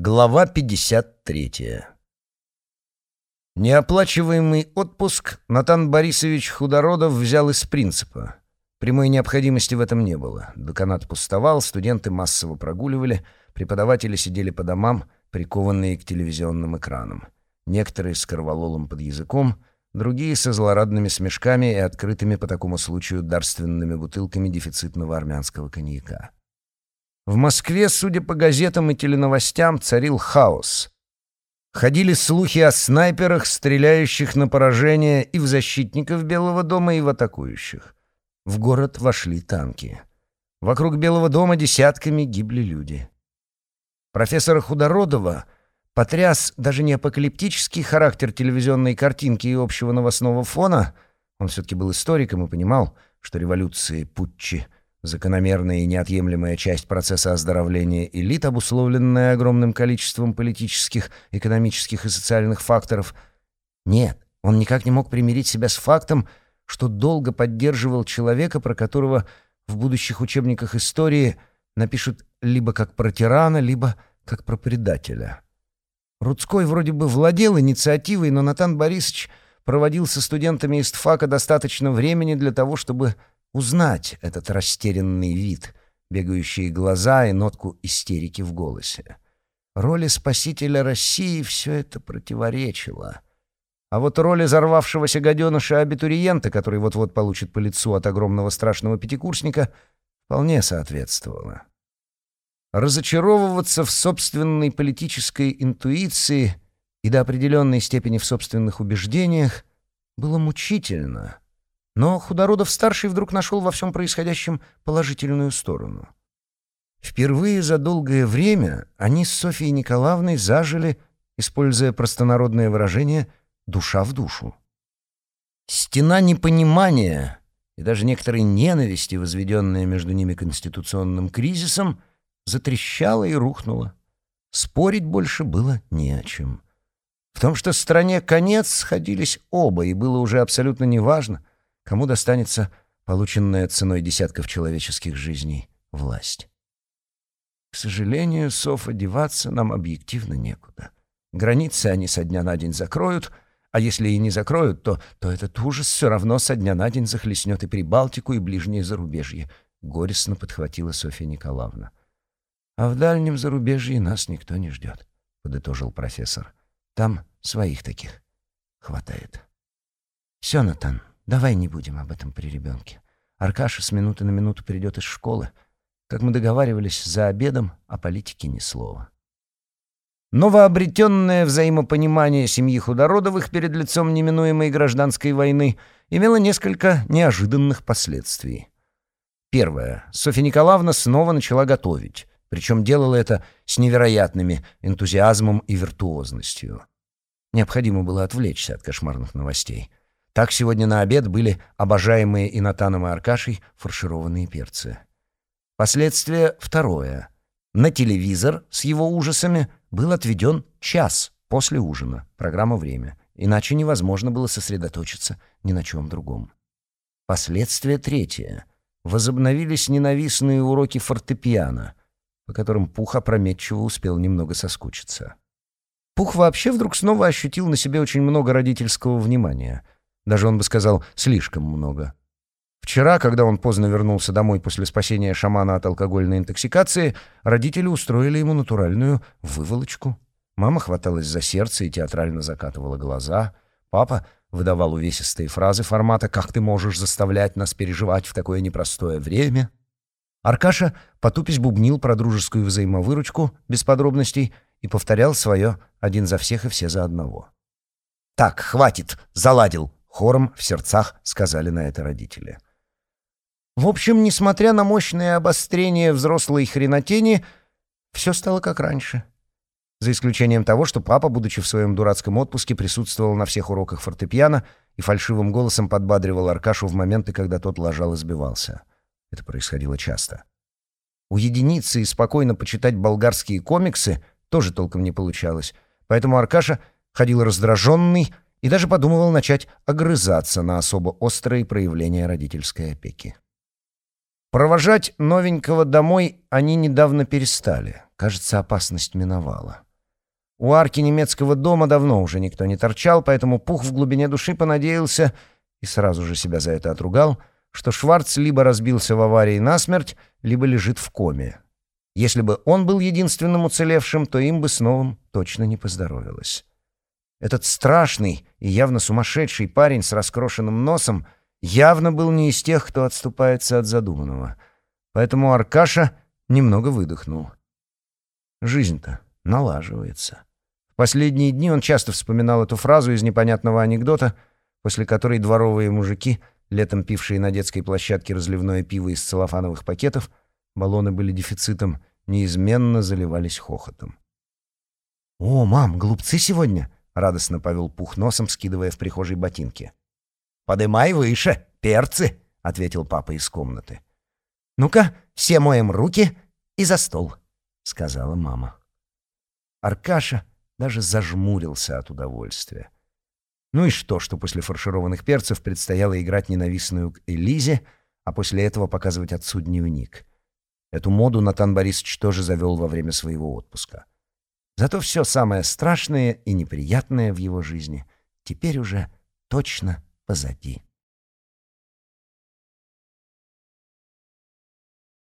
Глава 53. Неоплачиваемый отпуск Натан Борисович Худородов взял из принципа. Прямой необходимости в этом не было. Деканат пустовал, студенты массово прогуливали, преподаватели сидели по домам, прикованные к телевизионным экранам. Некоторые с корвалолом под языком, другие со злорадными смешками и открытыми по такому случаю дарственными бутылками дефицитного армянского коньяка. В Москве, судя по газетам и теленовостям, царил хаос. Ходили слухи о снайперах, стреляющих на поражение и в защитников Белого дома, и в атакующих. В город вошли танки. Вокруг Белого дома десятками гибли люди. Профессора Худородова потряс даже не апокалиптический характер телевизионной картинки и общего новостного фона, он все-таки был историком и понимал, что революции, путчи — закономерная и неотъемлемая часть процесса оздоровления элит, обусловленная огромным количеством политических, экономических и социальных факторов. Нет, он никак не мог примирить себя с фактом, что долго поддерживал человека, про которого в будущих учебниках истории напишут либо как про тирана, либо как про предателя. Рудской вроде бы владел инициативой, но Натан Борисович проводил со студентами из ТФАКа достаточно времени для того, чтобы узнать этот растерянный вид, бегающие глаза и нотку истерики в голосе. Роли спасителя России все это противоречило. А вот роли взорвавшегося гаденыша-абитуриента, который вот-вот получит по лицу от огромного страшного пятикурсника, вполне соответствовала. Разочаровываться в собственной политической интуиции и до определенной степени в собственных убеждениях было мучительно — но Худородов-старший вдруг нашел во всем происходящем положительную сторону. Впервые за долгое время они с Софьей Николаевной зажили, используя простонародное выражение «душа в душу». Стена непонимания и даже некоторой ненависти, возведенная между ними конституционным кризисом, затрещала и рухнула. Спорить больше было не о чем. В том, что стране конец, сходились оба, и было уже абсолютно неважно, кому достанется полученная ценой десятков человеческих жизней власть. К сожалению, Софа, деваться нам объективно некуда. Границы они со дня на день закроют, а если и не закроют, то, то этот ужас все равно со дня на день захлестнет и Прибалтику, и ближнее зарубежье, — горестно подхватила Софья Николаевна. «А в дальнем зарубежье нас никто не ждет», — подытожил профессор. «Там своих таких хватает». «Все, Натан, Давай не будем об этом при ребенке. Аркаша с минуты на минуту придет из школы. Как мы договаривались, за обедом о политике ни слова. Новообретенное взаимопонимание семьи Худородовых перед лицом неминуемой гражданской войны имело несколько неожиданных последствий. Первое. Софья Николаевна снова начала готовить, причем делала это с невероятными энтузиазмом и виртуозностью. Необходимо было отвлечься от кошмарных новостей. Так сегодня на обед были обожаемые и Натаном и Аркашей фаршированные перцы. Последствие второе. На телевизор с его ужасами был отведен час после ужина, программа «Время», иначе невозможно было сосредоточиться ни на чем другом. Последствие третье. Возобновились ненавистные уроки фортепиано, по которым Пух опрометчиво успел немного соскучиться. Пух вообще вдруг снова ощутил на себе очень много родительского внимания — даже он бы сказал, слишком много. Вчера, когда он поздно вернулся домой после спасения шамана от алкогольной интоксикации, родители устроили ему натуральную выволочку. Мама хваталась за сердце и театрально закатывала глаза. Папа выдавал увесистые фразы формата «Как ты можешь заставлять нас переживать в такое непростое время?» Аркаша, потупись, бубнил про дружескую взаимовыручку, без подробностей, и повторял свое «один за всех и все за одного». «Так, хватит, заладил!» Хором в сердцах сказали на это родители. В общем, несмотря на мощное обострение взрослой хренотени, все стало как раньше. За исключением того, что папа, будучи в своем дурацком отпуске, присутствовал на всех уроках фортепиано и фальшивым голосом подбадривал Аркашу в моменты, когда тот ложал и сбивался. Это происходило часто. Уединиться и спокойно почитать болгарские комиксы тоже толком не получалось, поэтому Аркаша ходил раздраженный, и даже подумывал начать огрызаться на особо острые проявления родительской опеки. Провожать новенького домой они недавно перестали. Кажется, опасность миновала. У арки немецкого дома давно уже никто не торчал, поэтому Пух в глубине души понадеялся и сразу же себя за это отругал, что Шварц либо разбился в аварии насмерть, либо лежит в коме. Если бы он был единственным уцелевшим, то им бы с новым точно не поздоровилось. Этот страшный и явно сумасшедший парень с раскрошенным носом явно был не из тех, кто отступается от задуманного. Поэтому Аркаша немного выдохнул. Жизнь-то налаживается. В последние дни он часто вспоминал эту фразу из непонятного анекдота, после которой дворовые мужики, летом пившие на детской площадке разливное пиво из целлофановых пакетов, баллоны были дефицитом, неизменно заливались хохотом. «О, мам, глупцы сегодня!» — радостно повел пух носом, скидывая в прихожей ботинки. «Подымай выше, перцы!» — ответил папа из комнаты. «Ну-ка, все моем руки и за стол», — сказала мама. Аркаша даже зажмурился от удовольствия. Ну и что, что после фаршированных перцев предстояло играть ненавистную к Элизе, а после этого показывать отцу дневник. Эту моду Натан Борисович тоже завел во время своего отпуска. Зато все самое страшное и неприятное в его жизни теперь уже точно позади.